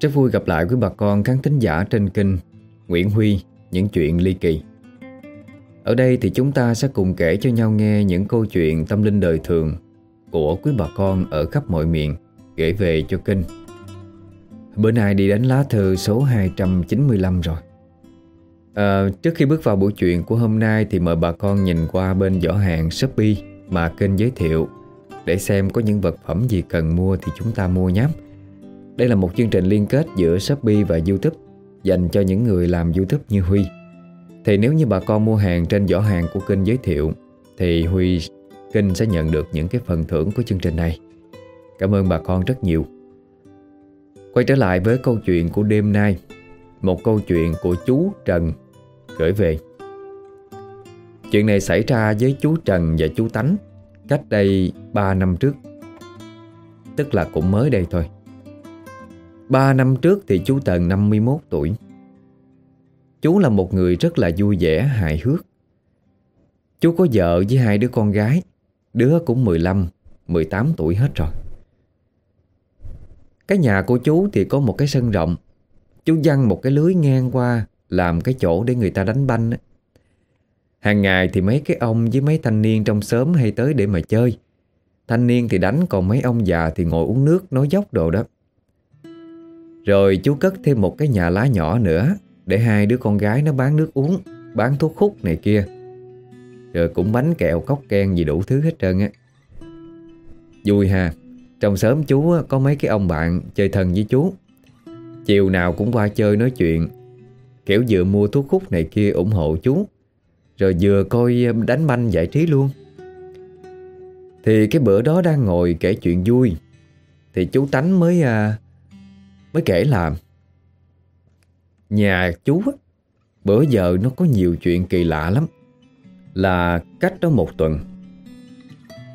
Rất vui gặp lại quý bà con khán thính giả trên kênh Nguyễn Huy Những chuyện ly kỳ. Ở đây thì chúng ta sẽ cùng kể cho nhau nghe những câu chuyện tâm linh đời thường Của quý bà con ở khắp mọi miền Gửi về cho kênh. Bữa nay đi đánh lá thư số 295 rồi. À, Trước khi bước vào buổi chuyện của hôm nay Thì mời bà con nhìn qua bên giỏ hàng Shopee Mà kênh giới thiệu. Để xem có những vật phẩm gì cần mua Thì chúng ta mua nhé. Đây là một chương trình liên kết giữa Shopee và Youtube, Dành cho những người làm Youtube như Huy. Thì nếu như bà con mua hàng trên giỏ hàng của kênh giới thiệu, Thì Huy, kênh sẽ nhận được những cái phần thưởng của chương trình này. Cảm ơn bà con rất nhiều. Quay trở lại với câu chuyện của đêm nay. Một câu chuyện của chú Trần gửi về. Chuyện này xảy ra với chú Trần và chú Tánh Cách đây 3 năm trước. Tức là cũng mới đây thôi. 3 năm trước thì chú Tần 51 tuổi. Chú là một người rất là vui vẻ, hài hước. Chú có vợ với hai đứa con gái. Đứa cũng 15, 18 tuổi hết rồi. Cái nhà của chú thì có một cái sân rộng. Chú dăng một cái lưới ngang qua Làm cái chỗ để người ta đánh banh Hàng ngày thì mấy cái ông với mấy thanh niên trong xóm hay tới để mà chơi. Thanh niên thì đánh Còn mấy ông già thì ngồi uống nước nói dốc đồ đó. Rồi chú cất thêm một cái nhà lá nhỏ nữa Để hai đứa con gái nó bán nước uống Bán thuốc hút này kia. Rồi cũng bánh kẹo cốc ken gì đủ thứ hết trơn á. Vui ha. Trong sớm chú có mấy cái ông bạn chơi thân với chú. Chiều nào cũng qua chơi nói chuyện. Kiểu vừa mua thuốc hút này kia ủng hộ chú. Rồi vừa coi ờ, đánh banh giải trí luôn. Thì cái bữa đó đang ngồi kể chuyện vui. Thì chú Tánh mới à, mới kể là Nhà chú bữa giờ nó có nhiều chuyện kỳ lạ lắm. Là cách đó một tuần,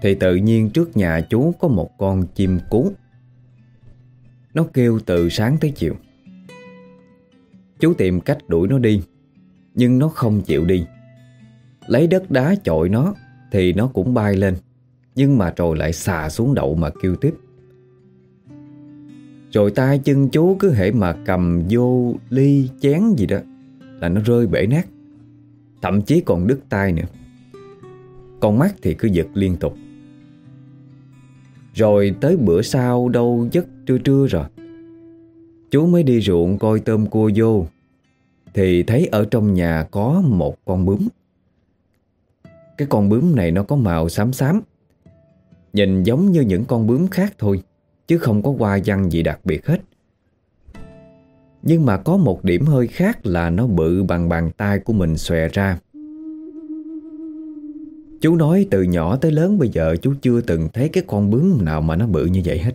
thì tự nhiên trước nhà chú có một con chim cú. Nó kêu từ sáng tới chiều. Chú tìm cách đuổi nó đi, Nhưng nó không chịu đi. Lấy đất đá chọi nó, Thì nó cũng bay lên, Nhưng mà rồi lại xà xuống đậu mà kêu tiếp. Rồi tay chân chú cứ hệ mà cầm vô ly chén gì đó Là nó rơi bể nát. Thậm chí còn đứt tay nữa. Con mắt thì cứ giật liên tục. Rồi tới bữa sau đâu giấc trưa trưa rồi. Chú mới đi ruộng coi tôm cua vô. Thì thấy ở trong nhà có một con bướm. Cái con bướm này nó có màu xám xám. Nhìn giống như những con bướm khác thôi. Chứ không có hoa văn gì đặc biệt hết Nhưng mà có một điểm hơi khác là nó bự bằng bàn tay của mình xòe ra Chú nói từ nhỏ tới lớn bây giờ chú chưa từng thấy cái con bướm nào mà nó bự như vậy hết.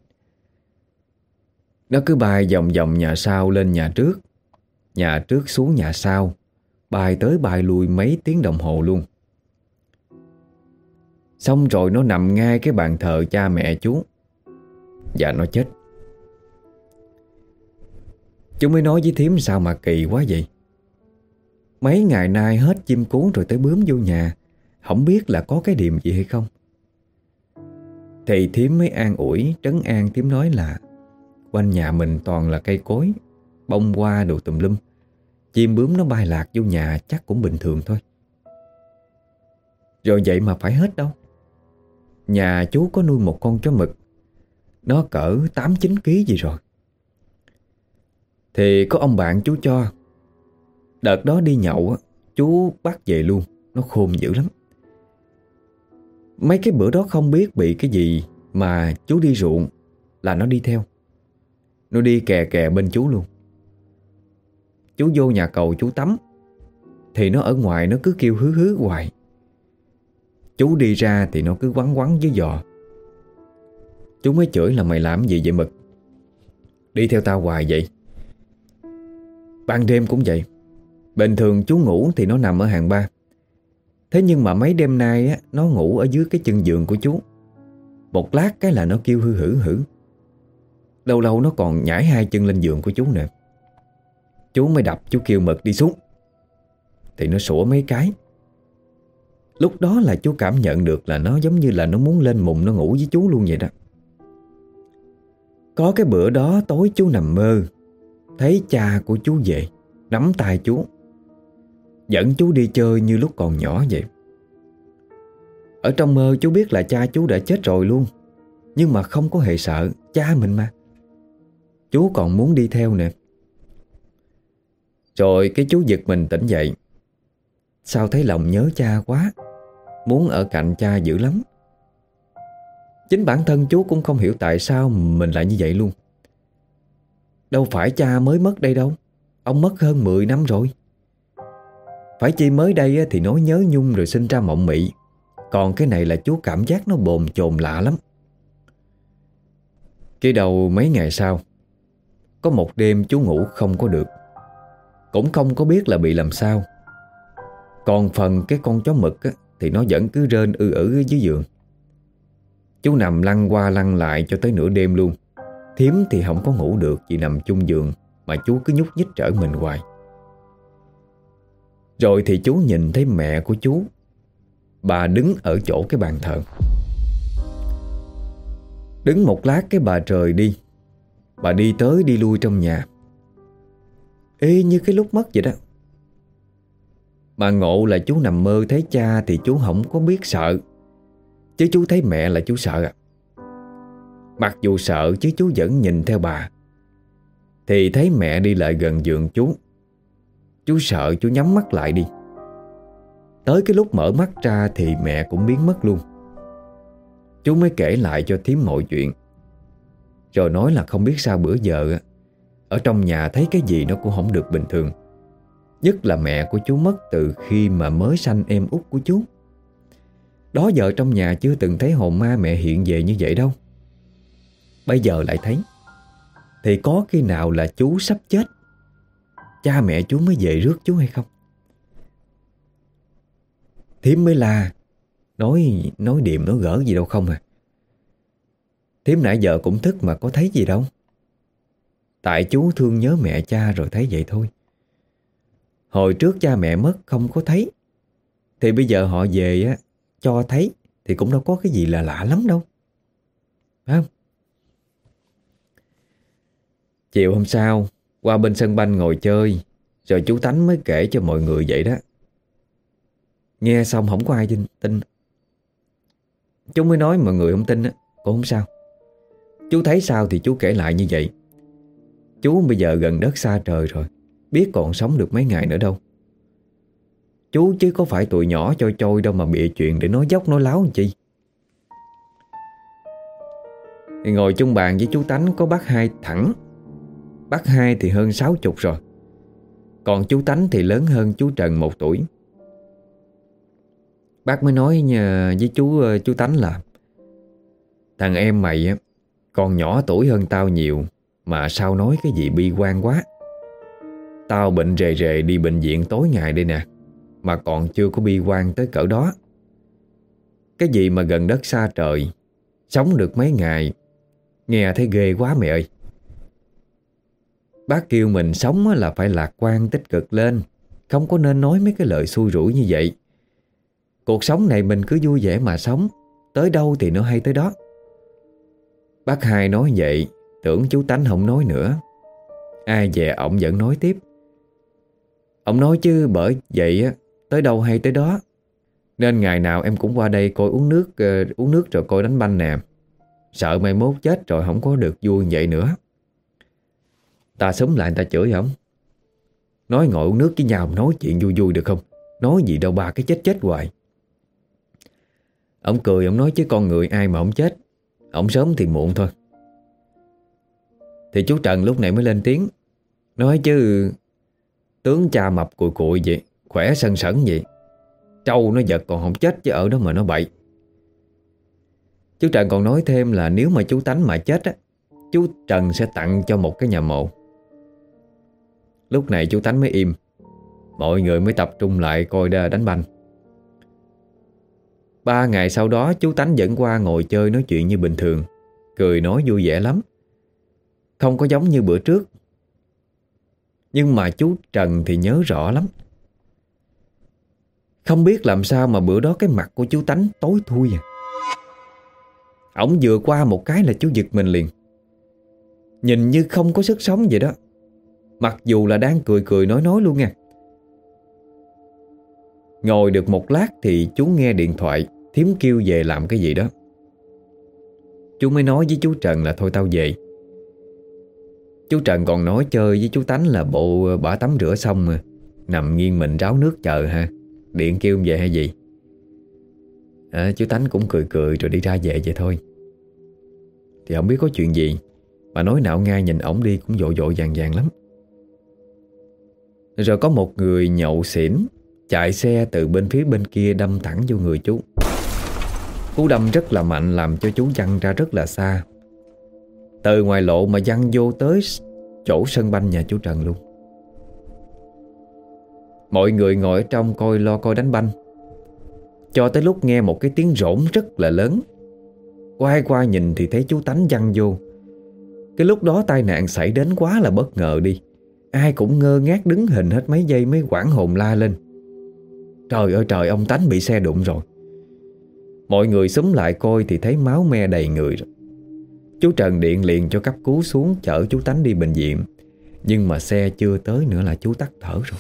Nó cứ bay vòng vòng nhà sau lên nhà trước, nhà trước xuống nhà sau, bay tới bay lui mấy tiếng đồng hồ luôn. Xong rồi nó nằm ngay cái bàn thờ cha mẹ chú và nó chết. Chúng mới nói với thím sao mà kỳ quá vậy? Mấy ngày nay hết chim cuốn rồi tới bướm vô nhà. Không biết là có cái điểm gì hay không. Thầy thím mới an ủi, Trấn an thím nói là Quanh nhà mình toàn là cây cối, Bông hoa đồ tùm lum. Chim bướm nó bay lạc vô nhà Chắc cũng bình thường thôi. Rồi vậy mà phải hết đâu. Nhà chú có nuôi một con chó mực nó cỡ 8-9 kg gì rồi. Thì có ông bạn chú cho. Đợt đó đi nhậu Chú bắt về luôn. Nó khôn dữ lắm. Mấy cái bữa đó không biết bị cái gì Mà chú đi ruộng Là nó đi theo. Nó đi kè kè bên chú luôn. Chú vô nhà cầu chú tắm. Thì nó ở ngoài nó cứ kêu hứ hứ hoài. Chú đi ra thì nó cứ quắn quắn với giò. Chú mới chửi là mày làm gì vậy mực? Đi theo tao hoài vậy. Ban đêm cũng vậy. Bình thường chú ngủ thì nó nằm ở hàng ba. Thế nhưng mà mấy đêm nay á, nó ngủ ở dưới cái chân giường của chú. Một lát cái là nó kêu hư hử hử. Lâu lâu nó còn nhảy hai chân lên giường của chú nè. Chú mới đập chú kêu mực đi xuống. Thì nó sủa mấy cái. Lúc đó là chú cảm nhận được là nó giống như là nó muốn lên mùng nó ngủ với chú luôn vậy đó. Có cái bữa đó tối chú nằm mơ. Thấy cha của chú về, Nắm tay chú. Dẫn chú đi chơi như lúc còn nhỏ vậy. Ở trong mơ chú biết là cha chú đã chết rồi luôn. Nhưng mà không có hề sợ, Cha mình mà. Chú còn muốn đi theo nè. Rồi cái chú giật mình tỉnh dậy. Sao thấy lòng nhớ cha quá? Muốn ở cạnh cha dữ lắm. Chính bản thân chú cũng không hiểu tại sao mình lại như vậy luôn. Đâu phải cha mới mất đây đâu. Ông mất hơn 10 năm rồi. Phải chi mới đây thì nói nhớ nhung rồi sinh ra mộng mị. Còn cái này là chú cảm giác nó bồn chồn lạ lắm. Cái đầu mấy ngày sau Có một đêm chú ngủ không có được. Cũng không có biết là bị làm sao. Còn phần cái con chó mực á, Thì nó vẫn cứ rên ư ử dưới giường. Chú nằm lăn qua lăn lại cho tới nửa đêm luôn. Thiếm thì không có ngủ được vì nằm chung giường Mà chú cứ nhúc nhích trở mình hoài. Rồi thì chú nhìn thấy mẹ của chú. Bà đứng ở chỗ cái bàn thờ. Đứng một lát cái bà trời đi. Bà đi tới đi lui trong nhà. Ê, như cái lúc mất vậy đó. Bà ngộ là chú nằm mơ thấy cha Thì chú không có biết sợ. Chứ chú thấy mẹ là chú sợ à? Mặc dù sợ, chứ chú vẫn nhìn theo bà. Thì thấy mẹ đi lại gần giường chú. Chú sợ, chú nhắm mắt lại đi. Tới cái lúc mở mắt ra Thì mẹ cũng biến mất luôn. Chú mới kể lại cho thím mọi chuyện. Rồi nói là không biết sao bữa giờ Ở trong nhà thấy cái gì nó cũng không được bình thường. Nhất là mẹ của chú mất từ khi mà mới sanh em út của chú. Đó giờ trong nhà chưa từng thấy hồn ma mẹ hiện về như vậy đâu. Bây giờ lại thấy, Thì có khi nào là chú sắp chết, Cha mẹ chú mới về rước chú hay không? Thiếm mới la, Nói nói điềm, nói gỡ gì đâu không à. Thiếm nãy giờ cũng thức mà có thấy gì đâu. Tại chú thương nhớ mẹ cha rồi thấy vậy thôi. Hồi trước cha mẹ mất không có thấy, Thì bây giờ họ về á cho thấy Thì cũng đâu có cái gì là lạ lắm đâu. Phải không? Chiều hôm sau Qua bên sân banh ngồi chơi Rồi chú Tánh mới kể cho mọi người vậy đó. Nghe xong không có ai tin, tin. Chú mới nói mọi người không tin á Cũng không sao. Chú thấy sao thì chú kể lại như vậy. Chú bây giờ gần đất xa trời rồi Biết còn sống được mấy ngày nữa đâu. Chú chứ có phải tụi nhỏ cho trôi đâu mà bịa chuyện để nói dốc nói láo làm chi. Thì Ngồi chung bàn với chú Tánh có bác hai thẳng. Bác hai thì hơn sáu chục rồi. Còn chú Tánh thì lớn hơn chú Trần một tuổi. Bác mới nói nhà với chú ờ, chú Tánh là Thằng em mày á Còn nhỏ tuổi hơn tao nhiều Mà sao nói cái gì bi quan quá. Tao bệnh rề rề đi bệnh viện tối ngày đây nè. Mà còn chưa có bi quan tới cỡ đó. Cái gì mà gần đất xa trời, Sống được mấy ngày, Nghe thấy ghê quá mẹ ơi. Bác kêu mình sống là phải lạc quan tích cực lên, Không có nên nói mấy cái lời xui rủi như vậy. Cuộc sống này mình cứ vui vẻ mà sống, Tới đâu thì nó hay tới đó. Bác hai nói vậy, Tưởng chú Tánh không nói nữa. Ai về ổng vẫn nói tiếp. Ông nói chứ bởi vậy á Tới đâu hay tới đó. Nên ngày nào em cũng qua đây coi uống nước uh, Uống nước rồi coi đánh banh nè. Sợ mai mốt chết rồi không có được vui vậy nữa. Ta súng lại ta chửi không? Nói ngồi uống nước với nhau Nói chuyện vui vui được không? Nói gì đâu ba cái chết chết hoài. Ông cười ông nói chứ con người ai mà ông chết. Ông sớm thì muộn thôi. Thì chú Trần lúc này mới lên tiếng. Nói chứ Tướng cha mập cùi cùi vậy. Khỏe sân sẩn vậy Trâu nó giật còn không chết chứ ở đó mà nó bậy. Chú Trần còn nói thêm là nếu mà chú Tánh mà chết á, Chú Trần sẽ tặng cho một cái nhà mộ. Lúc này chú Tánh mới im. Mọi người mới tập trung lại coi đánh banh. Ba ngày sau đó, chú Tánh dẫn qua ngồi chơi nói chuyện như bình thường. Cười nói vui vẻ lắm. Không có giống như bữa trước. Nhưng mà chú Trần thì nhớ rõ lắm. Không biết làm sao mà bữa đó cái mặt của chú Tánh tối thui à. Ổng vừa qua một cái là chú giật mình liền. Nhìn như không có sức sống vậy đó. Mặc dù là đang cười cười nói nói luôn nha. Ngồi được một lát thì chú nghe điện thoại Thiếm kêu về làm cái gì đó. Chú mới nói với chú Trần là thôi tao về. Chú Trần còn nói chơi với chú Tánh là bộ ờ, bả tắm rửa xong mà. Nằm nghiêng mình ráo nước chờ ha. Điện kêu về hay gì? À, Chú Tánh cũng cười cười rồi đi ra về vậy thôi. Thì không biết có chuyện gì Mà nói nạo ngay nhìn ổng đi cũng vội vội vàng vàng lắm. Rồi có một người nhậu xỉn Chạy xe từ bên phía bên kia đâm thẳng vô người chú. Cú đâm rất là mạnh làm cho chú văng ra rất là xa. Từ ngoài lộ mà văng vô tới chỗ sân banh nhà chú Trần luôn. Mọi người ngồi ở trong coi lo coi đánh banh. Cho tới lúc nghe một cái tiếng rỗn rất là lớn. Quay qua nhìn thì thấy chú Tánh văng vô. Cái lúc đó tai nạn xảy đến quá là bất ngờ đi. Ai cũng ngơ ngác đứng hình hết mấy giây mới quảng hồn la lên. Trời ơi, trời, ông Tánh bị xe đụng rồi. Mọi người xúm lại coi thì thấy máu me đầy người rồi. Chú Trần điện liền cho cấp cứu xuống chở chú Tánh đi bệnh viện. Nhưng mà xe chưa tới nữa là chú tắt thở rồi.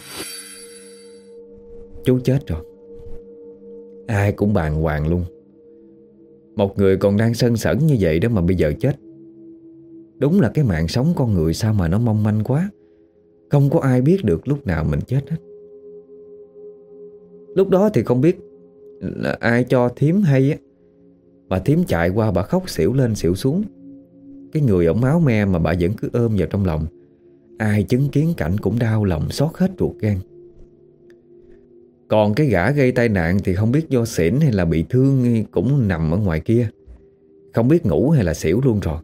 Chú chết rồi. Ai cũng bàng hoàng luôn. Một người còn đang sân sẩn như vậy đó mà bây giờ chết. Đúng là cái mạng sống con người sao mà nó mong manh quá. Không có ai biết được lúc nào mình chết hết. Lúc đó thì không biết là ai cho thím hay á. Bà thím chạy qua bà khóc xỉu lên xỉu xuống. Cái người ổng máu me mà bà vẫn cứ ôm vào trong lòng. Ai chứng kiến cảnh cũng đau lòng xót hết ruột gan. Còn cái gã gây tai nạn thì không biết do xỉn hay là bị thương cũng nằm ở ngoài kia. Không biết ngủ hay là xỉu luôn rồi.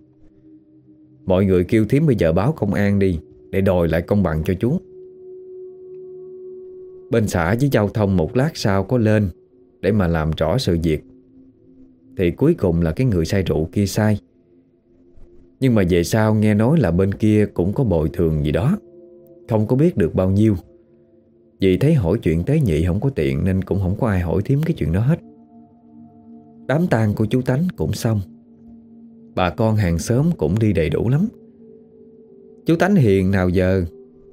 Mọi người kêu thím bây giờ báo công an đi, Để đòi lại công bằng cho chú. Bên xã với giao thông một lát sau có lên, Để mà làm rõ sự việc. Thì cuối cùng là cái người say rượu kia sai. Nhưng mà về sau nghe nói là bên kia cũng có bồi thường gì đó. Không có biết được bao nhiêu. Vì thấy hỏi chuyện tế nhị không có tiện Nên cũng không có ai hỏi thím cái chuyện đó hết. Đám tang của chú Tánh cũng xong. Bà con hàng xóm cũng đi đầy đủ lắm. Chú Tánh hiền nào giờ,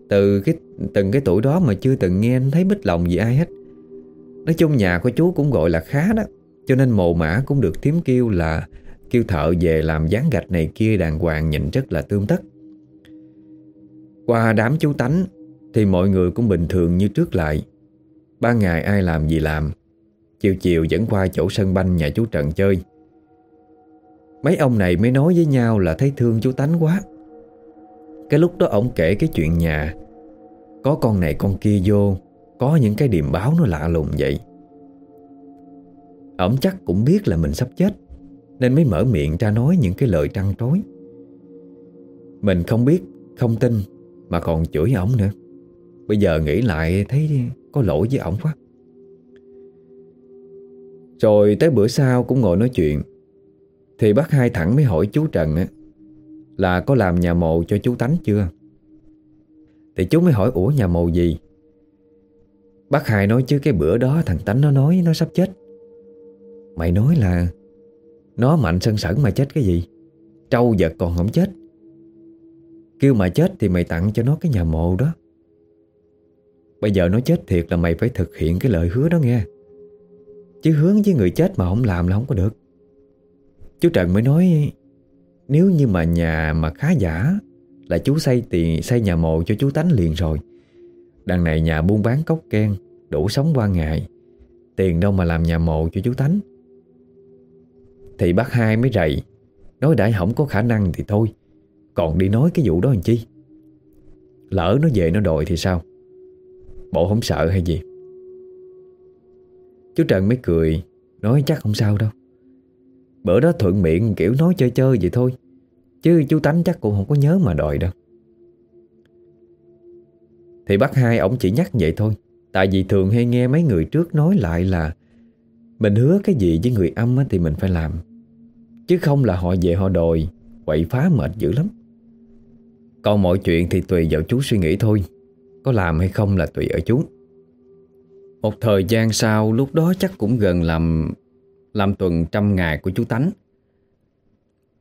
Từ cái, từng cái tuổi đó mà chưa từng nghe thấy bích lòng gì ai hết. Nói chung nhà của chú cũng gọi là khá đó, Cho nên mồ mã cũng được thím kêu là, Kêu thợ về làm dán gạch này kia đàng hoàng nhìn rất là tươm tất. Qua đám chú tánh thì mọi người cũng bình thường như trước lại. Ba ngày ai làm gì làm Chiều chiều dẫn qua chỗ sân banh nhà chú Trần chơi. Mấy ông này mới nói với nhau là thấy thương chú Tánh quá. Cái lúc đó ổng kể cái chuyện nhà Có con này con kia vô Có những cái điềm báo nó lạ lùng vậy. Ổng chắc cũng biết là mình sắp chết Nên mới mở miệng ra nói những cái lời trăn trối. Mình không biết, không tin Mà còn chửi ổng nữa. Bây giờ nghĩ lại thấy có lỗi với ổng quá. Rồi tới bữa sau cũng ngồi nói chuyện. Thì bác hai thẳng mới hỏi chú Trần á, Là có làm nhà mồ cho chú Tánh chưa? Thì chú mới hỏi, Ủa, nhà mồ gì? Bác hai nói, chứ cái bữa đó thằng Tánh nó nói nó sắp chết. Mày nói là Nó mạnh sân sẩn mà chết cái gì? Trâu vật còn không chết. Kêu mà chết thì mày tặng cho nó cái nhà mộ đó. Bây giờ nó chết thiệt là mày phải thực hiện cái lời hứa đó nghe. Chứ hướng với người chết mà không làm là không có được. Chú Trần mới nói, Nếu như mà nhà mà khá giả, Là chú xây tiền xây nhà mộ cho chú Tánh liền rồi. Đằng này nhà buôn bán cốc ken Đủ sống qua ngày. Tiền đâu mà làm nhà mộ cho chú Tánh. Thì bác hai mới rầy, Nói đã không có khả năng thì thôi, Còn đi nói cái vụ đó làm chi? Lỡ nó về nó đòi thì sao? Bộ không sợ hay gì? Chú Trần mới cười, Nói chắc không sao đâu. Bữa đó thuận miệng, kiểu nói chơi chơi vậy thôi. Chứ chú Tánh chắc cũng không có nhớ mà đòi đâu. Thì bác hai ổng chỉ nhắc vậy thôi. Tại vì thường hay nghe mấy người trước nói lại là Mình hứa cái gì với người âm thì mình phải làm. Chứ không là họ về họ đòi, Quậy phá mệt dữ lắm. Còn mọi chuyện thì tùy vào chú suy nghĩ thôi. Có làm hay không là tùy ở chú. Một thời gian sau, Lúc đó chắc cũng gần làm Làm tuần trăm ngày của chú Tánh.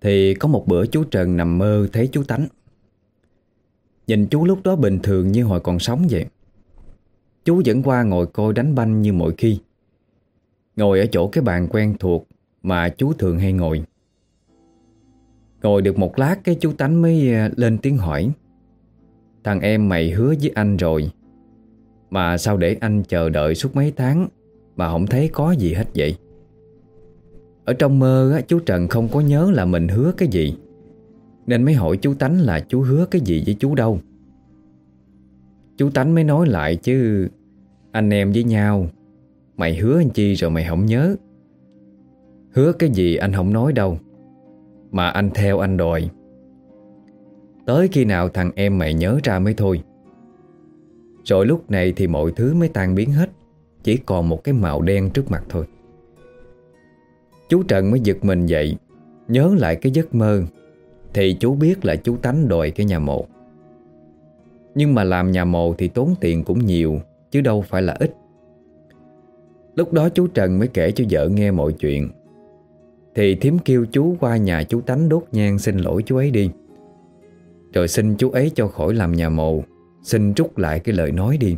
Thì có một bữa chú Trần nằm mơ thấy chú Tánh. Nhìn chú lúc đó bình thường như hồi còn sống vậy. Chú vẫn qua ngồi coi đánh banh như mọi khi. Ngồi ở chỗ cái bàn quen thuộc Mà chú thường hay ngồi. Ngồi được một lát cái chú Tánh mới ờ, lên tiếng hỏi. Thằng em mày hứa với anh rồi. Mà sao để anh chờ đợi suốt mấy tháng Mà không thấy có gì hết vậy? Ở trong mơ á, chú Trần không có nhớ là mình hứa cái gì. Nên mới hỏi chú Tánh là chú hứa cái gì với chú đâu. Chú Tánh mới nói lại chứ Anh em với nhau Mày hứa anh chi rồi mày không nhớ. Hứa cái gì anh không nói đâu Mà anh theo anh đòi Tới khi nào thằng em mày nhớ ra mới thôi. Rồi lúc này thì mọi thứ mới tan biến hết. Chỉ còn một cái màu đen trước mặt thôi. Chú Trần mới giật mình dậy, Nhớ lại cái giấc mơ. Thì chú biết là chú Tánh đòi cái nhà mộ. Nhưng mà làm nhà mộ thì tốn tiền cũng nhiều, Chứ đâu phải là ít. Lúc đó chú Trần mới kể cho vợ nghe mọi chuyện. Thì thím kêu chú qua nhà chú Tánh đốt nhang xin lỗi chú ấy đi. Rồi xin chú ấy cho khỏi làm nhà mồ. Xin rút lại cái lời nói đi.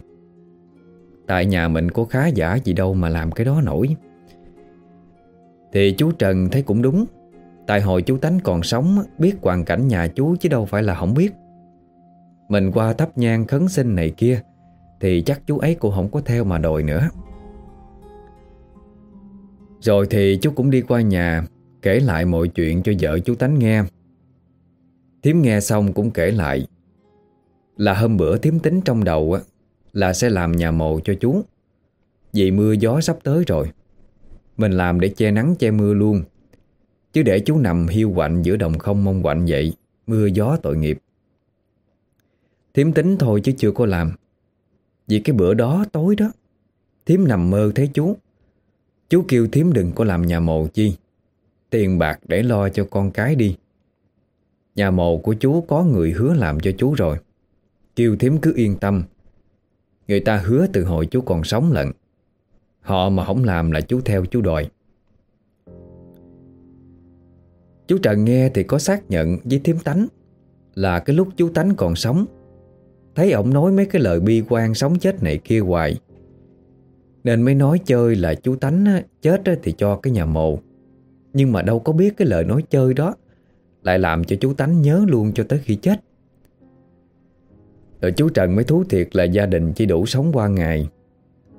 Tại nhà mình có khá giả gì đâu mà làm cái đó nổi. Thì chú Trần thấy cũng đúng. Tại hồi chú Tánh còn sống, Biết hoàn cảnh nhà chú chứ đâu phải là không biết. Mình qua thắp nhang khấn sinh này kia, Thì chắc chú ấy cũng không có theo mà đòi nữa. Rồi thì chú cũng đi qua nhà, Kể lại mọi chuyện cho vợ chú Tánh nghe. Thiếm nghe xong cũng kể lại, Là hôm bữa thiếm tính trong đầu á, Là sẽ làm nhà mồ cho chú. Vì mưa gió sắp tới rồi, Mình làm để che nắng che mưa luôn. Chứ để chú nằm hiu quạnh giữa đồng không mong quạnh vậy, Mưa gió tội nghiệp. Thiếm tính thôi chứ chưa có làm. Vì cái bữa đó tối đó Thiếm nằm mơ thấy chú. Chú kêu thím đừng có làm nhà mồ chi, Tiền bạc để lo cho con cái đi. Nhà mộ của chú có người hứa làm cho chú rồi. Kiều thím cứ yên tâm. Người ta hứa từ hồi chú còn sống lận. Họ mà không làm là chú theo chú đòi. Chú Trần nghe thì có xác nhận với thím tánh Là cái lúc chú tánh còn sống. Thấy ổng nói mấy cái lời bi quan sống chết này kia hoài. Nên mới nói chơi là chú Tánh chết thì cho cái nhà mồ. Nhưng mà đâu có biết cái lời nói chơi đó. Lại làm cho chú Tánh nhớ luôn cho tới khi chết. Rồi chú Trần mới thú thiệt là gia đình chỉ đủ sống qua ngày,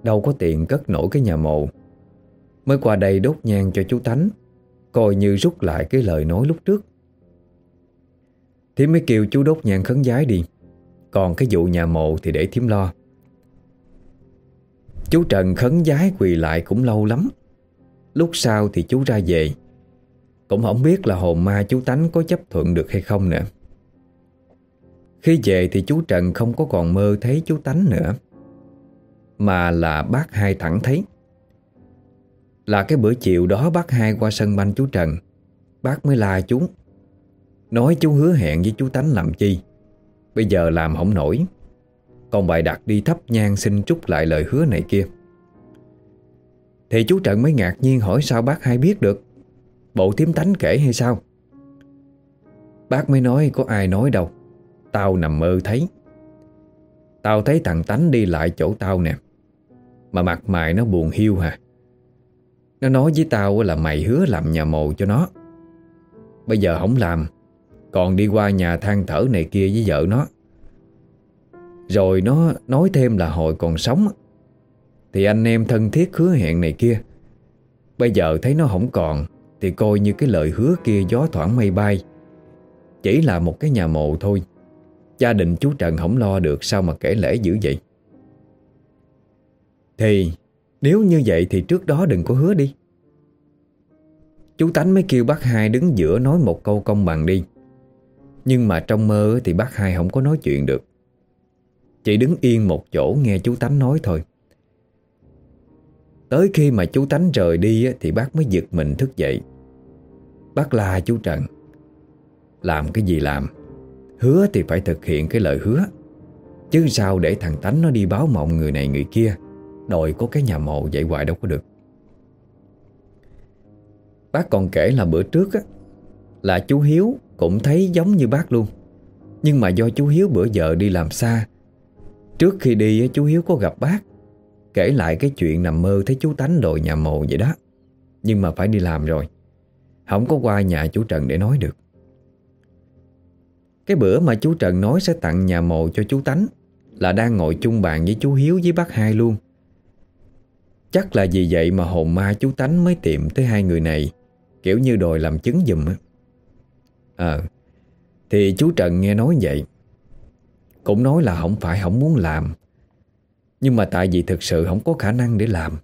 Đâu có tiền cất nổi cái nhà mộ. Mới qua đây đốt nhang cho chú Tánh, Coi như rút lại cái lời nói lúc trước. Thiếm mới kêu chú đốt nhang khấn giái đi, Còn cái vụ nhà mộ thì để thiếm lo. Chú Trần khấn giái quỳ lại cũng lâu lắm, Lúc sau thì chú ra về. Cũng không biết là hồn ma chú Tánh có chấp thuận được hay không nữa. Khi về thì chú Trần không có còn mơ thấy chú Tánh nữa, Mà là bác hai thẳng thấy. Là cái bữa chiều đó bác hai qua sân banh chú Trần, Bác mới la chú, Nói chú hứa hẹn với chú Tánh làm chi. Bây giờ làm không nổi, còn bài đặt đi thắp nhang xin trúc lại lời hứa này kia. Thì chú Trận mới ngạc nhiên hỏi sao bác hai biết được. Bộ tiếm tánh kể hay sao? Bác mới nói có ai nói đâu. Tao nằm mơ thấy. Tao thấy thằng tánh đi lại chỗ tao nè. Mà mặt mày nó buồn hiu hả Nó nói với tao là mày hứa làm nhà mồ cho nó. Bây giờ không làm, Còn đi qua nhà than thở này kia với vợ nó. Rồi nó nói thêm là hồi còn sống. Thì anh em thân thiết hứa hẹn này kia. Bây giờ thấy nó không còn thì coi như cái lời hứa kia gió thoảng mây bay. Chỉ là một cái nhà mộ thôi. Gia đình chú Trần không lo được Sao mà kể lễ dữ vậy? Thì, Nếu như vậy thì trước đó đừng có hứa đi. Chú Tánh mới kêu bác hai đứng giữa nói một câu công bằng đi. Nhưng mà trong mơ thì bác hai không có nói chuyện được. Chỉ đứng yên một chỗ nghe chú Tánh nói thôi. Tới khi mà chú Tánh rời đi Thì bác mới giật mình thức dậy. Bác la chú Trần. Làm cái gì làm? Hứa thì phải thực hiện cái lời hứa. Chứ sao để thằng Tánh nó đi báo mộng người này người kia? Đòi có cái nhà mộ vậy hoài đâu có được. Bác còn kể là bữa trước á, Là chú Hiếu cũng thấy giống như bác luôn. Nhưng mà do chú Hiếu bữa giờ đi làm xa, Trước khi đi chú Hiếu có gặp bác, Kể lại cái chuyện nằm mơ thấy chú Tánh đồi nhà mồ vậy đó. Nhưng mà phải đi làm rồi. Không có qua nhà chú Trần để nói được. Cái bữa mà chú Trần nói sẽ tặng nhà mồ cho chú Tánh Là đang ngồi chung bàn với chú Hiếu với bác hai luôn. Chắc là vì vậy mà hồn ma chú Tánh mới tìm tới hai người này, Kiểu như đòi làm chứng giùm á. Ờ Thì chú Trần nghe nói vậy, Cũng nói là không phải không muốn làm, Nhưng mà tại vì thực sự không có khả năng để làm.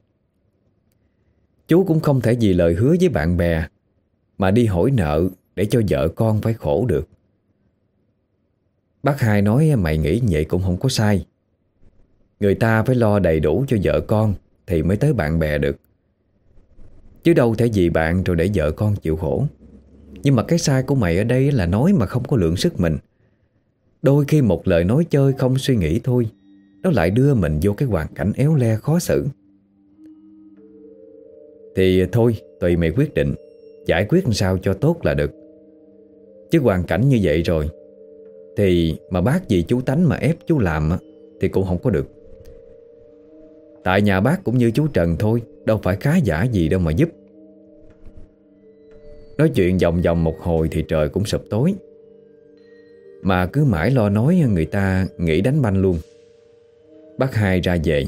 Chú cũng không thể vì lời hứa với bạn bè mà đi hỏi nợ Để cho vợ con phải khổ được. Bác hai nói, mày nghĩ vậy cũng không có sai. Người ta phải lo đầy đủ cho vợ con Thì mới tới bạn bè được. Chứ đâu thể vì bạn rồi để vợ con chịu khổ. Nhưng mà cái sai của mày ở đây là nói mà không có lượng sức mình. Đôi khi một lời nói chơi không suy nghĩ thôi, Nó lại đưa mình vô cái hoàn cảnh éo le khó xử. Thì thôi, tùy mày quyết định. Giải quyết làm sao cho tốt là được. Chứ hoàn cảnh như vậy rồi, Thì mà bác gì chú tánh mà ép chú làm Thì cũng không có được. Tại nhà bác cũng như chú Trần thôi, Đâu phải khá giả gì đâu mà giúp. Nói chuyện vòng vòng một hồi thì trời cũng sụp tối. Mà cứ mãi lo nói, người ta nghĩ đánh banh luôn. Bác hai ra về.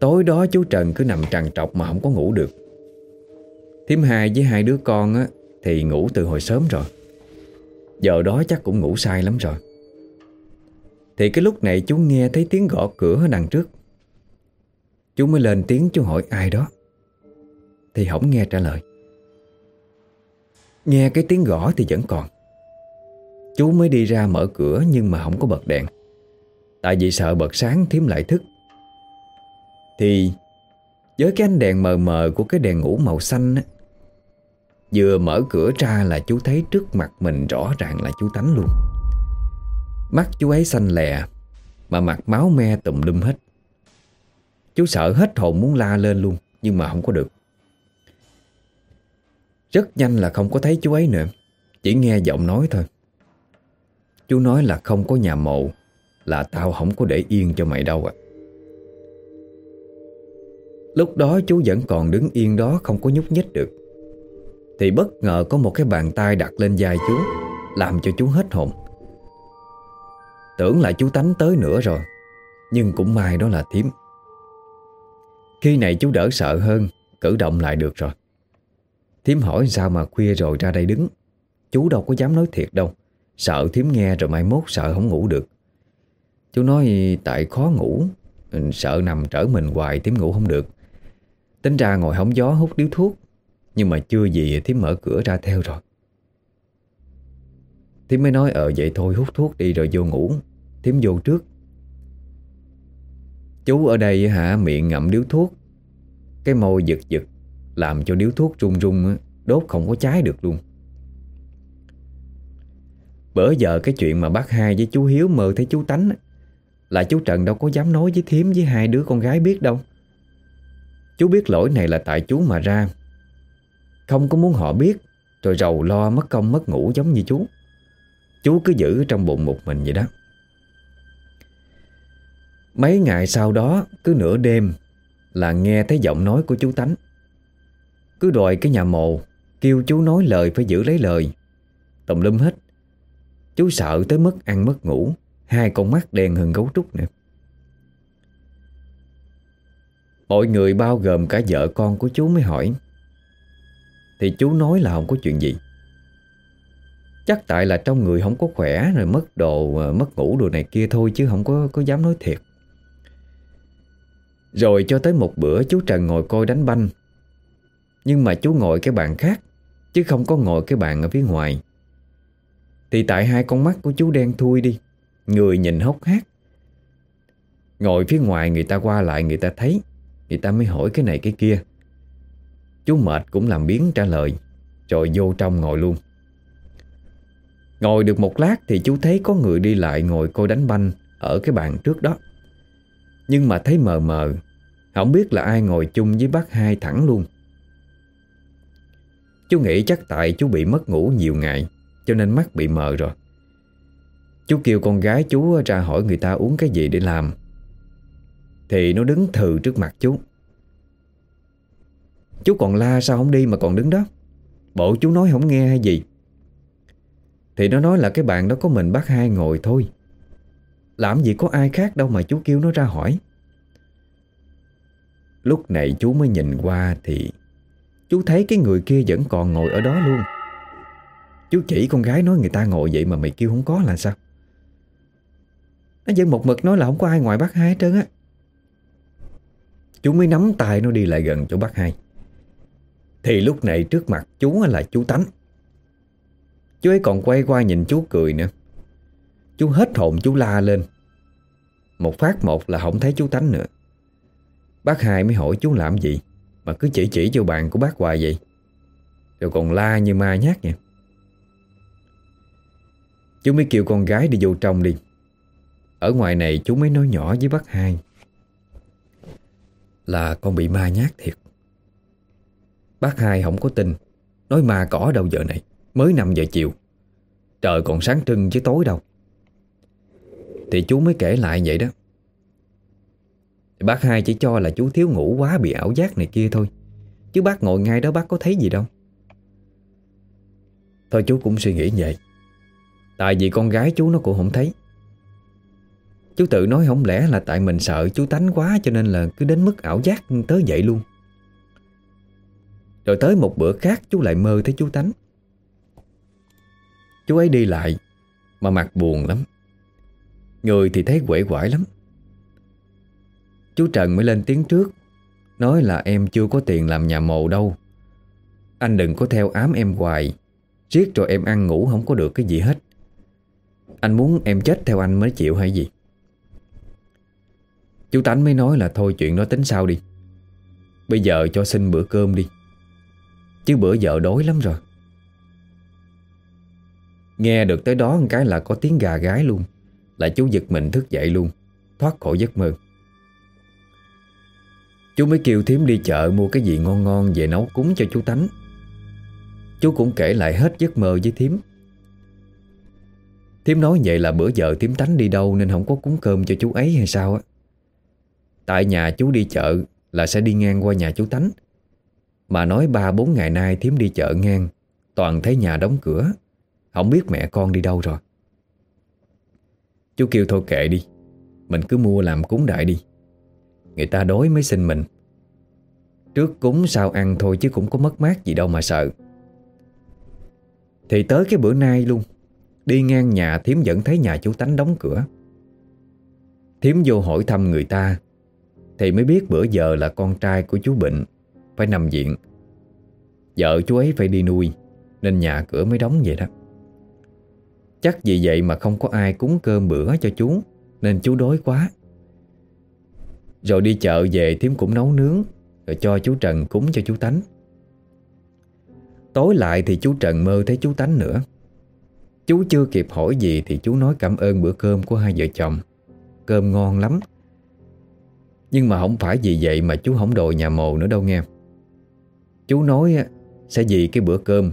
Tối đó chú Trần cứ nằm trằn trọc mà không có ngủ được. Thím hai với hai đứa con á Thì ngủ từ hồi sớm rồi. Giờ đó chắc cũng ngủ sai lắm rồi. Thì cái lúc này chú nghe thấy tiếng gõ cửa ở đằng trước. Chú mới lên tiếng chú hỏi ai đó. Thì không nghe trả lời. Nghe cái tiếng gõ thì vẫn còn. Chú mới đi ra mở cửa nhưng mà không có bật đèn. Tại vì sợ bật sáng thím lại thức. Thì với cái ánh đèn mờ mờ của cái đèn ngủ màu xanh á, Vừa mở cửa ra là chú thấy trước mặt mình rõ ràng là chú Tánh luôn. Mắt chú ấy xanh lè, Mà mặt máu me tùm lum hết. Chú sợ hết hồn muốn la lên luôn, Nhưng mà không có được. Rất nhanh là không có thấy chú ấy nữa, Chỉ nghe giọng nói thôi. Chú nói là không có nhà mộ, Là tao không có để yên cho mày đâu ạ. Lúc đó chú vẫn còn đứng yên đó, Không có nhúc nhích được. Thì bất ngờ có một cái bàn tay đặt lên vai chú, Làm cho chú hết hồn. Tưởng là chú tánh tới nữa rồi, Nhưng cũng may đó là thím. Khi này chú đỡ sợ hơn, Cử động lại được rồi. Thím hỏi sao mà khuya rồi ra đây đứng? Chú đâu có dám nói thiệt đâu, Sợ thím nghe rồi mai mốt sợ không ngủ được. Chú nói, tại khó ngủ, Sợ nằm trở mình hoài thím ngủ không được. Tính ra ngồi hóng gió hút điếu thuốc nhưng mà chưa gì thím mở cửa ra theo rồi. Thím mới nói ờ vậy thôi, hút thuốc đi rồi vô ngủ. Thím vô trước. Chú ở đây hả? Miệng ngậm điếu thuốc. Cái môi giật giật, Làm cho điếu thuốc rung rung Đốt không có cháy được luôn. Bữa giờ cái chuyện mà bác hai với chú Hiếu mơ thấy chú Tánh Là chú Trần đâu có dám nói với thím với hai đứa con gái biết đâu. Chú biết lỗi này là tại chú mà ra. Không có muốn họ biết Rồi rầu lo mất công mất ngủ giống như chú. Chú cứ giữ trong bụng một mình vậy đó. Mấy ngày sau đó, Cứ nửa đêm Là nghe thấy giọng nói của chú Tánh. Cứ đòi cái nhà mồ, Kêu chú nói lời phải giữ lấy lời. Tùm lum hết. Chú sợ tới mất ăn mất ngủ, Hai con mắt đen hơn gấu trúc nè. Mọi người bao gồm cả vợ con của chú mới hỏi thì chú nói là không có chuyện gì. Chắc tại là trong người không có khỏe Rồi mất đồ, ờ, mất ngủ đồ này kia thôi Chứ không có có dám nói thiệt. Rồi cho tới một bữa chú Trần ngồi coi đánh banh. Nhưng mà chú ngồi cái bàn khác Chứ không có ngồi cái bàn ở phía ngoài. Thì tại hai con mắt của chú đen thui đi Người nhìn hốc hác. Ngồi phía ngoài người ta qua lại người ta thấy Người ta mới hỏi cái này cái kia. Chú mệt cũng làm biến trả lời, Rồi vô trong ngồi luôn. Ngồi được một lát thì chú thấy có người đi lại ngồi coi đánh banh Ở cái bàn trước đó. Nhưng mà thấy mờ mờ, Không biết là ai ngồi chung với bác hai thẳng luôn. Chú nghĩ chắc tại chú bị mất ngủ nhiều ngày, Cho nên mắt bị mờ rồi. Chú kêu con gái chú ra hỏi người ta uống cái gì để làm. Thì nó đứng thừ trước mặt chú. Chú còn la sao không đi mà còn đứng đó? Bộ chú nói không nghe hay gì? Thì nó nói là cái bàn đó có mình bác hai ngồi thôi. Làm gì có ai khác đâu mà chú kêu nó ra hỏi. Lúc này chú mới nhìn qua thì Chú thấy cái người kia vẫn còn ngồi ở đó luôn. Chú chỉ con gái nói người ta ngồi vậy mà mày kêu không có là sao? Nó vẫn một mực nói là không có ai ngoài bác hai hết trơn á. Chú mới nắm tay nó đi lại gần chỗ bác hai. Thì lúc này trước mặt chú là chú Tánh. Chú ấy còn quay qua nhìn chú cười nữa. Chú hết hồn chú la lên. Một phát một là không thấy chú Tánh nữa. Bác hai mới hỏi chú làm gì? Mà cứ chỉ chỉ cho bạn của bác hoài vậy. Rồi còn la như ma nhát nha. Chú mới kêu con gái đi vô trong đi. Ở ngoài này chú mới nói nhỏ với bác hai. Là con bị ma nhát thiệt. Bác hai không có tin. Nói ma cỏ đâu giờ này, Mới 5 giờ chiều. Trời còn sáng trưng chứ tối đâu. Thì chú mới kể lại vậy đó. Bác hai chỉ cho là chú thiếu ngủ quá bị ảo giác này kia thôi. Chứ bác ngồi ngay đó bác có thấy gì đâu. Thôi chú cũng suy nghĩ vậy Tại vì con gái chú nó cũng không thấy. Chú tự nói không lẽ là tại mình sợ chú tánh quá Cho nên là cứ đến mức ảo giác tới vậy luôn. Rồi tới một bữa khác chú lại mơ thấy chú tánh Chú ấy đi lại Mà mặt buồn lắm. Người thì thấy quể quải lắm. Chú Trần mới lên tiếng trước, Nói là em chưa có tiền làm nhà mồ đâu. Anh đừng có theo ám em hoài Riết rồi em ăn ngủ không có được cái gì hết. Anh muốn em chết theo anh mới chịu hay gì? Chú Tánh mới nói là thôi chuyện đó tính sau đi. Bây giờ cho xin bữa cơm đi. Chứ bữa vợ đói lắm rồi. Nghe được tới đó một cái là có tiếng gà gái luôn. Là chú giật mình thức dậy luôn, Thoát khỏi giấc mơ. Chú mới kêu thím đi chợ mua cái gì ngon ngon về nấu cúng cho chú Tánh. Chú cũng kể lại hết giấc mơ với thím. Thím nói vậy là bữa giờ thím Tánh đi đâu nên không có cúng cơm cho chú ấy hay sao á. Tại nhà chú đi chợ là sẽ đi ngang qua nhà chú Tánh. Mà nói ba bốn ngày nay thím đi chợ ngang, Toàn thấy nhà đóng cửa. Không biết mẹ con đi đâu rồi. Chú kêu thôi kệ đi, Mình cứ mua làm cúng đại đi. Người ta đói mới xin mình. Trước cúng sao ăn thôi chứ cũng có mất mát gì đâu mà sợ. Thì tới cái bữa nay luôn, Đi ngang nhà Thiếm vẫn thấy nhà chú Tánh đóng cửa. Thiếm vô hỏi thăm người ta, Thì mới biết bữa giờ là con trai của chú bệnh. Phải nằm viện. Vợ chú ấy phải đi nuôi, Nên nhà cửa mới đóng vậy đó. Chắc vì vậy mà không có ai cúng cơm bữa cho chú, Nên chú đói quá. Rồi đi chợ về thím cũng nấu nướng, Rồi cho chú Trần cúng cho chú Tánh. Tối lại thì chú Trần mơ thấy chú Tánh nữa. Chú chưa kịp hỏi gì Thì chú nói cảm ơn bữa cơm của hai vợ chồng. Cơm ngon lắm. Nhưng mà không phải vì vậy Mà chú không đòi nhà mồ nữa đâu nghe. Chú nói Sẽ vì cái bữa cơm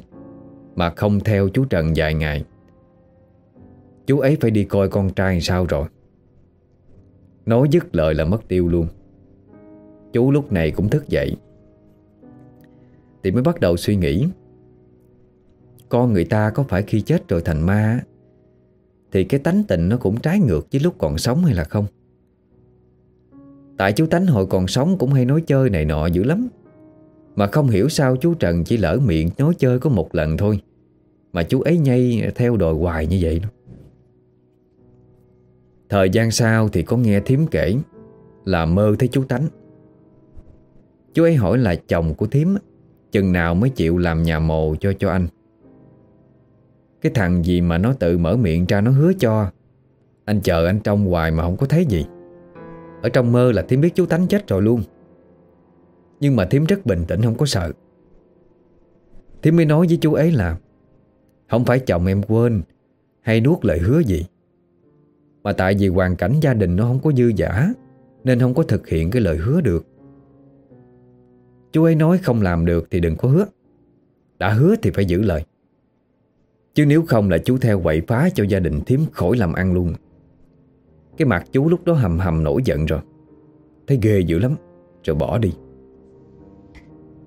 Mà không theo chú Trần vài ngày. Chú ấy phải đi coi con trai sao rồi. Nói dứt lời là mất tiêu luôn. Chú lúc này cũng thức dậy. Thì mới bắt đầu suy nghĩ. Con người ta có phải khi chết rồi thành ma Thì cái tánh tình nó cũng trái ngược với lúc còn sống hay là không? Tại chú tánh hồi còn sống cũng hay nói chơi này nọ dữ lắm. Mà không hiểu sao chú Trần chỉ lỡ miệng nói chơi có một lần thôi. Mà chú ấy nhây theo đòi hoài như vậy Thời gian sau thì có nghe thím kể, Là mơ thấy chú Tánh. Chú ấy hỏi là chồng của thím Chừng nào mới chịu làm nhà mồ cho cho anh. Cái thằng gì mà nó tự mở miệng ra nó hứa cho, Anh chờ anh trong hoài mà không có thấy gì. Ở trong mơ là thím biết chú Tánh chết rồi luôn. Nhưng mà thím rất bình tĩnh, không có sợ. Thím mới nói với chú ấy là, Không phải chồng em quên, Hay nuốt lời hứa gì. Mà tại vì hoàn cảnh gia đình nó không có dư giả Nên không có thực hiện cái lời hứa được. Chú ấy nói không làm được thì đừng có hứa. Đã hứa thì phải giữ lời. Chứ nếu không là chú theo quậy phá cho gia đình thím khỏi làm ăn luôn. Cái mặt chú lúc đó hầm hầm nổi giận rồi. Thấy ghê dữ lắm, Rồi bỏ đi.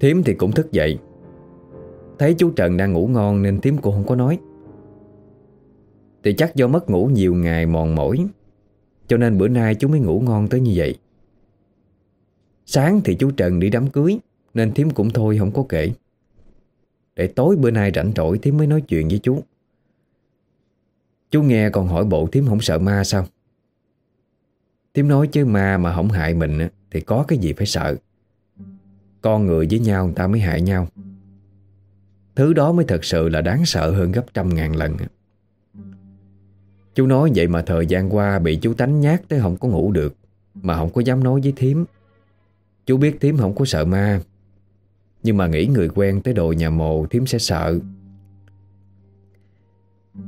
Thiếm thì cũng thức dậy. Thấy chú Trần đang ngủ ngon Nên Thiếm cũng không có nói. Thì chắc do mất ngủ nhiều ngày mòn mỏi, Cho nên bữa nay chú mới ngủ ngon tới như vậy. Sáng thì chú Trần đi đám cưới, Nên Thiếm cũng thôi không có kể. Để tối bữa nay rảnh rỗi Thiếm mới nói chuyện với chú. Chú nghe còn hỏi bộ Thiếm không sợ ma sao? Thiếm nói chứ ma mà không hại mình Thì có cái gì phải sợ. Con người với nhau, người ta mới hại nhau. Thứ đó mới thật sự là đáng sợ hơn gấp trăm ngàn lần. Chú nói vậy mà thời gian qua Bị chú tánh nhát tới không có ngủ được, Mà không có dám nói với thím. Chú biết thím không có sợ ma, Nhưng mà nghĩ người quen tới đồ nhà mồ, thím sẽ sợ.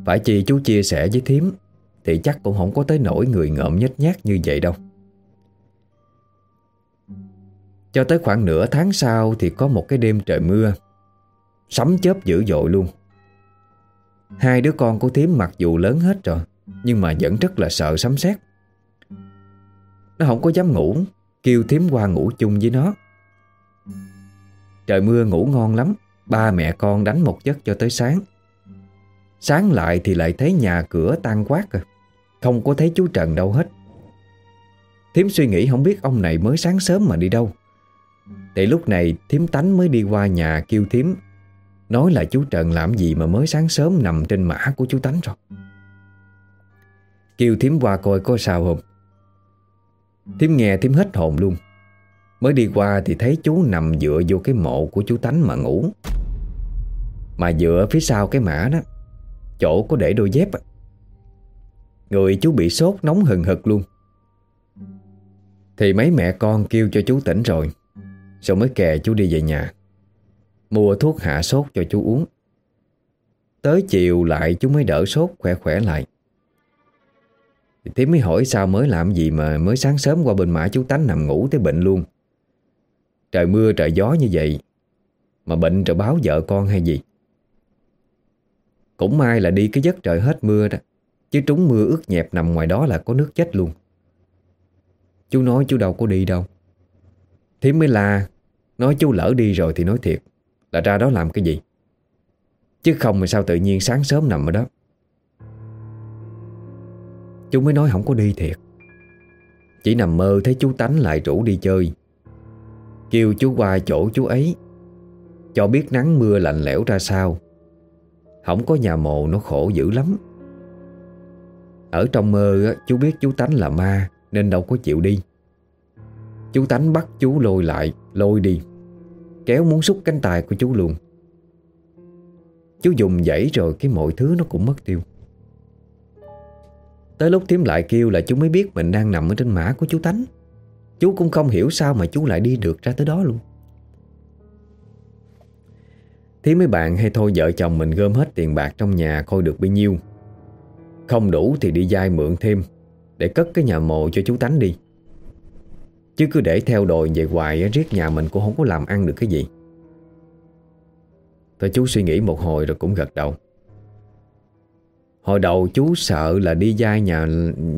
Phải chi chú chia sẻ với thím, Thì chắc cũng không có tới nỗi người ngợm nhếch nhát như vậy đâu. Cho tới khoảng nửa tháng sau Thì có một cái đêm trời mưa. Sấm chớp dữ dội luôn. Hai đứa con của thím mặc dù lớn hết rồi, Nhưng mà vẫn rất là sợ sấm sét. Nó không có dám ngủ, Kêu thím qua ngủ chung với nó. Trời mưa ngủ ngon lắm, Ba mẹ con đánh một giấc cho tới sáng. Sáng lại thì lại thấy nhà cửa tan quát à. Không có thấy chú Trần đâu hết. Thiếm suy nghĩ không biết ông này mới sáng sớm mà đi đâu. Thì lúc này thiếm tánh mới đi qua nhà kêu thiếm Nói là chú Trần làm gì mà mới sáng sớm nằm trên mã của chú Tánh rồi. Kêu thiếm qua coi có sao không. Thiếm nghe thiếm hết hồn luôn. Mới đi qua thì thấy chú nằm dựa vô cái mộ của chú Tánh mà ngủ. Mà dựa phía sau cái mã đó, Chỗ có để đôi dép Người chú bị sốt nóng hừng hực luôn. Thì mấy mẹ con kêu cho chú tỉnh rồi. Rồi mới kè chú đi về nhà. Mua thuốc hạ sốt cho chú uống. Tới chiều lại chú mới đỡ sốt khỏe khỏe lại. Thì Thím mới hỏi sao mới làm gì mà mới sáng sớm qua bên mã chú Tánh nằm ngủ tới bệnh luôn. Trời mưa, trời gió như vậy, Mà bệnh rồi báo vợ con hay gì? Cũng may là đi cái giấc trời hết mưa đó, Chứ trúng mưa ướt nhẹp nằm ngoài đó là có nước chết luôn. Chú nói chú đâu có đi đâu. Thím mới la Nói chú lỡ đi rồi thì nói thiệt, Là ra đó làm cái gì? Chứ không mà sao tự nhiên sáng sớm nằm ở đó. Chú mới nói không có đi thiệt. Chỉ nằm mơ thấy chú Tánh lại rủ đi chơi. Kêu chú qua chỗ chú ấy, Cho biết nắng mưa lạnh lẽo ra sao. Không có nhà mồ nó khổ dữ lắm. Ở trong mơ chú biết chú Tánh là ma, Nên đâu có chịu đi. Chú Tánh bắt chú lôi lại, Lôi đi. Kéo muốn xúc cánh tay của chú luôn. Chú dùng dãy rồi cái mọi thứ nó cũng mất tiêu. Tới lúc thím lại kêu là chú mới biết mình đang nằm ở trên mã của chú Tánh. Chú cũng không hiểu sao mà chú lại đi được ra tới đó luôn. Thím mấy bạn hay thôi vợ chồng mình gom hết tiền bạc trong nhà coi được bao nhiêu. Không đủ thì đi dai mượn thêm, Để cất cái nhà mồ cho chú Tánh đi. Chứ cứ để theo đồi về hoài Riết nhà mình cũng không có làm ăn được cái gì Thôi chú suy nghĩ một hồi rồi cũng gật đầu Hồi đầu chú sợ là đi dai nhà,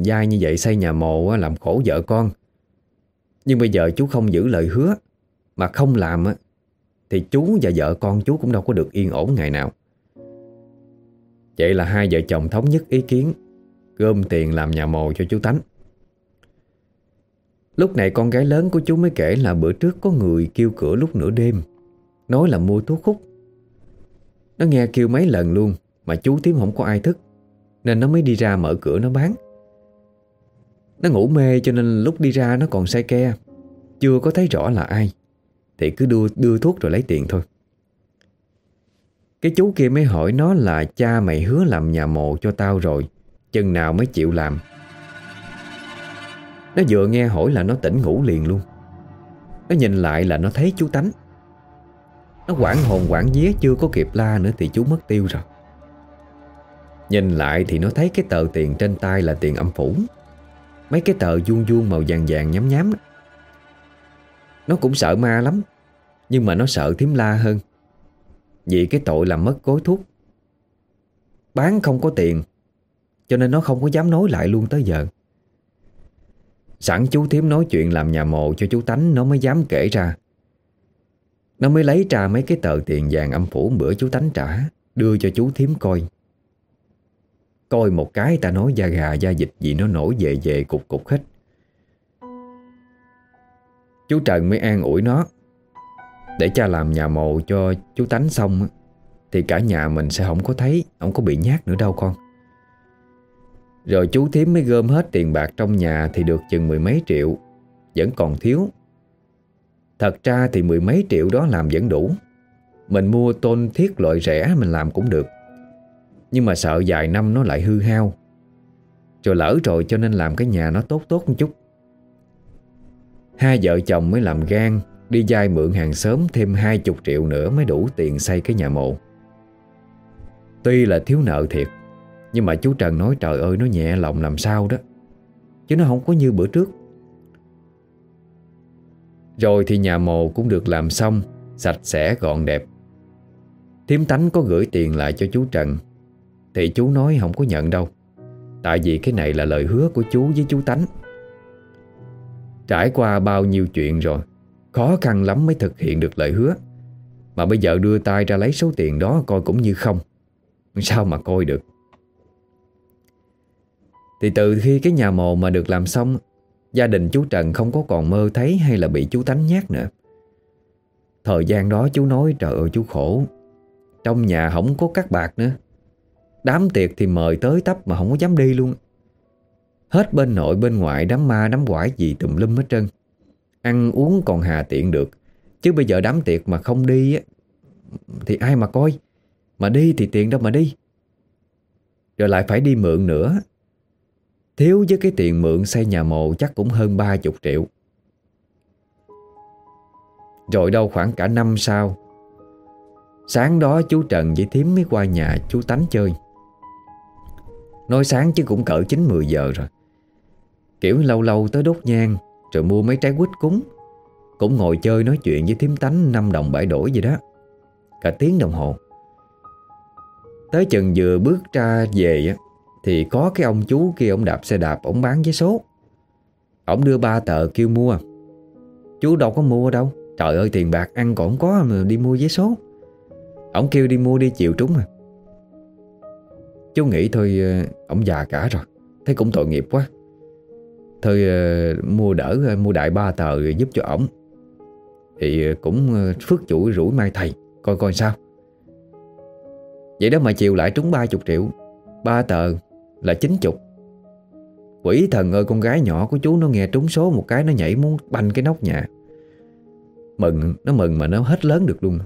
dai như vậy xây nhà mồ làm khổ vợ con. Nhưng bây giờ chú không giữ lời hứa, mà không làm thì chú và vợ con chú cũng đâu có được yên ổn ngày nào. Vậy là hai vợ chồng thống nhất ý kiến, gom tiền làm nhà mồ cho chú Tánh. Lúc này con gái lớn của chú mới kể là bữa trước có người kêu cửa lúc nửa đêm. Nói là mua thuốc hút. Nó nghe kêu mấy lần luôn Mà chú tím không có ai thức nên nó mới đi ra mở cửa nó bán. Nó ngủ mê cho nên lúc đi ra nó còn say ke. Chưa có thấy rõ là ai Thì cứ đưa, đưa thuốc rồi lấy tiền thôi. Cái chú kia mới hỏi nó là Cha mày hứa làm nhà mộ cho tao rồi Chừng nào mới chịu làm. Nó vừa nghe hỏi là nó tỉnh ngủ liền luôn. Nó nhìn lại là nó thấy chú Tánh. Nó quảng hồn quảng vía, chưa có kịp la nữa thì chú mất tiêu rồi. Nhìn lại thì nó thấy cái tờ tiền trên tay là tiền âm phủ. Mấy cái tờ vuông vuông màu vàng vàng nhám nhám. Nó cũng sợ ma lắm, Nhưng mà nó sợ thím la hơn. Vì cái tội làm mất cối thuốc. Bán không có tiền, Cho nên nó không có dám nói lại luôn tới giờ. Sẵn chú thím nói chuyện làm nhà mồ cho chú Tánh Nó mới dám kể ra. Nó mới lấy ra mấy cái tờ tiền vàng âm phủ bữa chú Tánh trả, Đưa cho chú thím coi. Coi một cái ta nói da gà, da dịch gì nó nổi về về cục cục hết. Chú Trần mới an ủi nó, Để cha làm nhà mồ cho chú Tánh xong Thì cả nhà mình sẽ không có thấy, Không có bị nhát nữa đâu con. Rồi chú thím mới gom hết tiền bạc trong nhà Thì được chừng mười mấy triệu. Vẫn còn thiếu. Thật ra thì mười mấy triệu đó làm vẫn đủ. Mình mua tôn thiết loại rẻ Mình làm cũng được. Nhưng mà sợ vài năm nó lại hư hao. Rồi lỡ rồi cho nên làm cái nhà nó tốt tốt một chút. Hai vợ chồng mới làm gan Đi vay mượn hàng xóm thêm hai chục triệu nữa Mới đủ tiền xây cái nhà mộ. Tuy là thiếu nợ thiệt nhưng mà chú Trần nói, trời ơi, Nó nhẹ lòng làm sao đó. Chứ nó không có như bữa trước. Rồi thì nhà mồ cũng được làm xong, Sạch sẽ, gọn đẹp. Thiếm tánh có gửi tiền lại cho chú Trần. Thì chú nói không có nhận đâu. Tại vì cái này là lời hứa của chú với chú Tánh. Trải qua bao nhiêu chuyện rồi, Khó khăn lắm mới thực hiện được lời hứa. Mà bây giờ đưa tay ra lấy số tiền đó Coi cũng như không. Sao mà coi được? Thì từ khi cái nhà mồ mà được làm xong, Gia đình chú Trần không có còn mơ thấy Hay là bị chú tánh nhát nữa. Thời gian đó chú nói trời ơi chú khổ, Trong nhà không có các bạc nữa. Đám tiệc thì mời tới tấp mà không có dám đi luôn. Hết bên nội bên ngoại đám ma đám quải gì tùm lum hết trơn. Ăn uống còn hà tiện được, Chứ bây giờ đám tiệc mà không đi á, Thì ai mà coi? Mà đi thì tiền đâu mà đi. Rồi lại phải đi mượn nữa. Thiếu với cái tiền mượn xây nhà mồ chắc cũng hơn ba chục triệu. Rồi đâu khoảng cả năm sau, Sáng đó chú Trần với Thiếm mới qua nhà chú Tánh chơi. Nói sáng chứ cũng cỡ 9-10 giờ rồi. Kiểu lâu lâu tới đốt nhang, Rồi mua mấy trái quýt cúng. Cũng ngồi chơi nói chuyện với thím tánh năm đồng bãi đổi gì đó. Cả tiếng đồng hồ. Tới chừng vừa bước ra về á thì có cái ông chú kia, Ông đạp xe đạp, Ông bán vé số. Ông đưa ba tờ kêu mua. Chú đâu có mua đâu. Trời ơi, tiền bạc ăn còn có mà đi mua vé số. Ông kêu đi mua đi chịu trúng à. Chú nghĩ thôi ờ, Ông già cả rồi. Thấy cũng tội nghiệp quá. Thôi ờ, mua đỡ ờ, mua đại ba tờ giúp cho ổng. Thì cũng phước chủ rủi mai thầy, Coi coi sao. Vậy đó mà chiều lại trúng ba chục triệu. Ba tờ là chín chục. Quỷ thần ơi, con gái nhỏ của chú Nó nghe trúng số một cái, nó nhảy muốn banh cái nóc nhà. Mừng, Nó mừng mà nó hết lớn được luôn.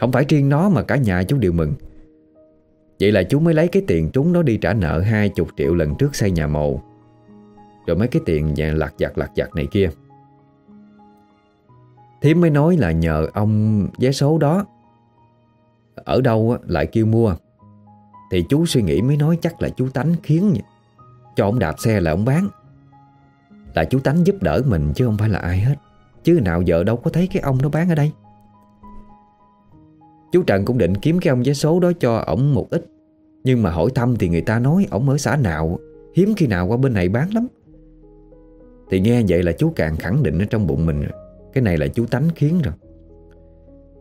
Không phải riêng nó mà cả nhà chú đều mừng. Vậy là chú mới lấy cái tiền trúng nó đi trả nợ hai chục triệu lần trước xây nhà mồ. Rồi mấy cái tiền lạc giặt lạc giặt này kia. Thiếm mới nói là nhờ ông vé số đó. Ở đâu lại kêu mua. Thì chú suy nghĩ mới nói chắc là chú Tánh khiến nhỉ, Cho ông đạp xe là ông bán. Là chú Tánh giúp đỡ mình chứ không phải là ai hết. Chứ nào giờ đâu có thấy cái ông nó bán ở đây. Chú Trần cũng định kiếm cái ông vé số đó cho ổng một ít. Nhưng mà hỏi thăm thì người ta nói ổng ở xã nào Hiếm khi nào qua bên này bán lắm. Thì nghe vậy là chú càng khẳng định ở trong bụng mình Cái này là chú tánh khiến rồi.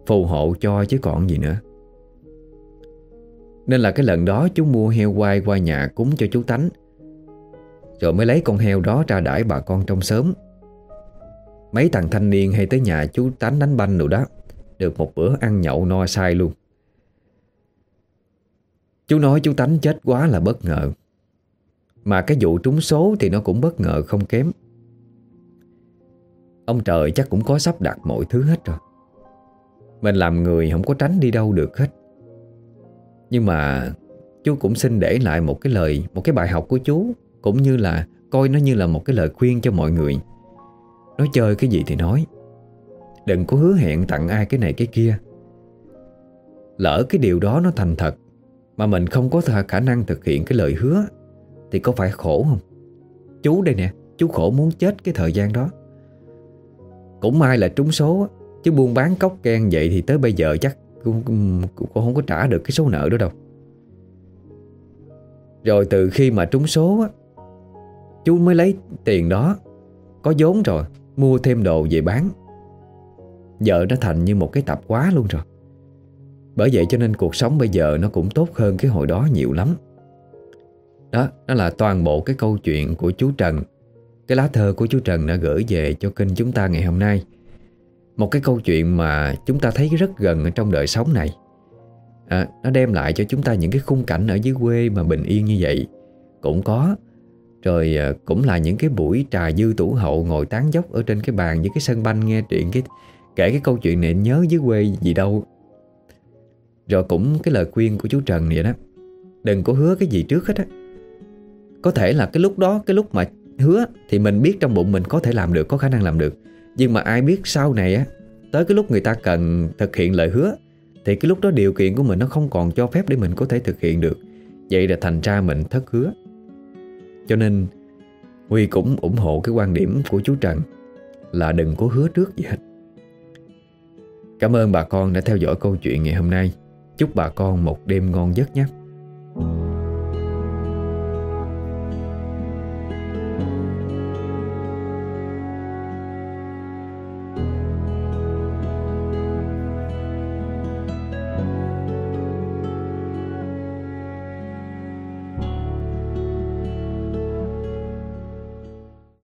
Phù hộ cho chứ còn gì nữa. Nên là cái lần đó chú mua heo quay qua nhà cúng cho chú tánh. Rồi mới lấy con heo đó ra đãi bà con trong xóm. Mấy thằng thanh niên hay tới nhà chú tánh đánh banh rồi đó, Được một bữa ăn nhậu no say luôn. Chú nói chú tánh chết quá là bất ngờ. Mà cái vụ trúng số thì nó cũng bất ngờ không kém. Ông trời chắc cũng có sắp đặt mọi thứ hết rồi. Mình làm người không có tránh đi đâu được hết. Nhưng mà Chú cũng xin để lại một cái lời, Một cái bài học của chú, Cũng như là coi nó như là một cái lời khuyên cho mọi người. Nói chơi cái gì thì nói. Đừng có hứa hẹn tặng ai cái này cái kia. Lỡ cái điều đó nó thành thật, Mà mình không có khả năng thực hiện cái lời hứa, Thì có phải khổ không? Chú đây nè, Chú khổ muốn chết cái thời gian đó. Cũng may là trúng số Chứ buôn bán cốc ken vậy thì tới bây giờ chắc cũng, cũng không có trả được cái số nợ đó đâu. Rồi từ khi mà trúng số á Chú mới lấy tiền đó Có vốn rồi Mua thêm đồ về bán. Giờ nó thành như một cái tập quá luôn rồi. Bởi vậy cho nên cuộc sống bây giờ Nó cũng tốt hơn cái hồi đó nhiều lắm. Đó Đó là toàn bộ cái câu chuyện của chú Trần. Cái lá thơ của chú Trần đã gửi về cho kênh chúng ta ngày hôm nay. Một cái câu chuyện mà chúng ta thấy rất gần ở trong đời sống này. À, Nó đem lại cho chúng ta những cái khung cảnh ở dưới quê mà bình yên như vậy. Cũng có. Rồi à, cũng là những cái buổi trà dư tủ hậu ngồi tán dốc ở trên cái bàn với cái sân banh nghe chuyện cái Kể cái câu chuyện này nhớ dưới quê gì đâu. Rồi cũng cái lời khuyên của chú Trần vậy đó Đừng có hứa cái gì trước hết á. Có thể là cái lúc đó Cái lúc mà hứa Thì mình biết trong bụng mình có thể làm được Có khả năng làm được. Nhưng mà ai biết sau này á, Tới cái lúc người ta cần thực hiện lời hứa, Thì cái lúc đó điều kiện của mình nó không còn cho phép Để mình có thể thực hiện được. Vậy là thành ra mình thất hứa. Cho nên, Huy cũng ủng hộ cái quan điểm của chú Trần Là đừng có hứa trước gì hết. Cảm ơn bà con đã theo dõi câu chuyện ngày hôm nay. Chúc bà con một đêm ngon giấc nhé.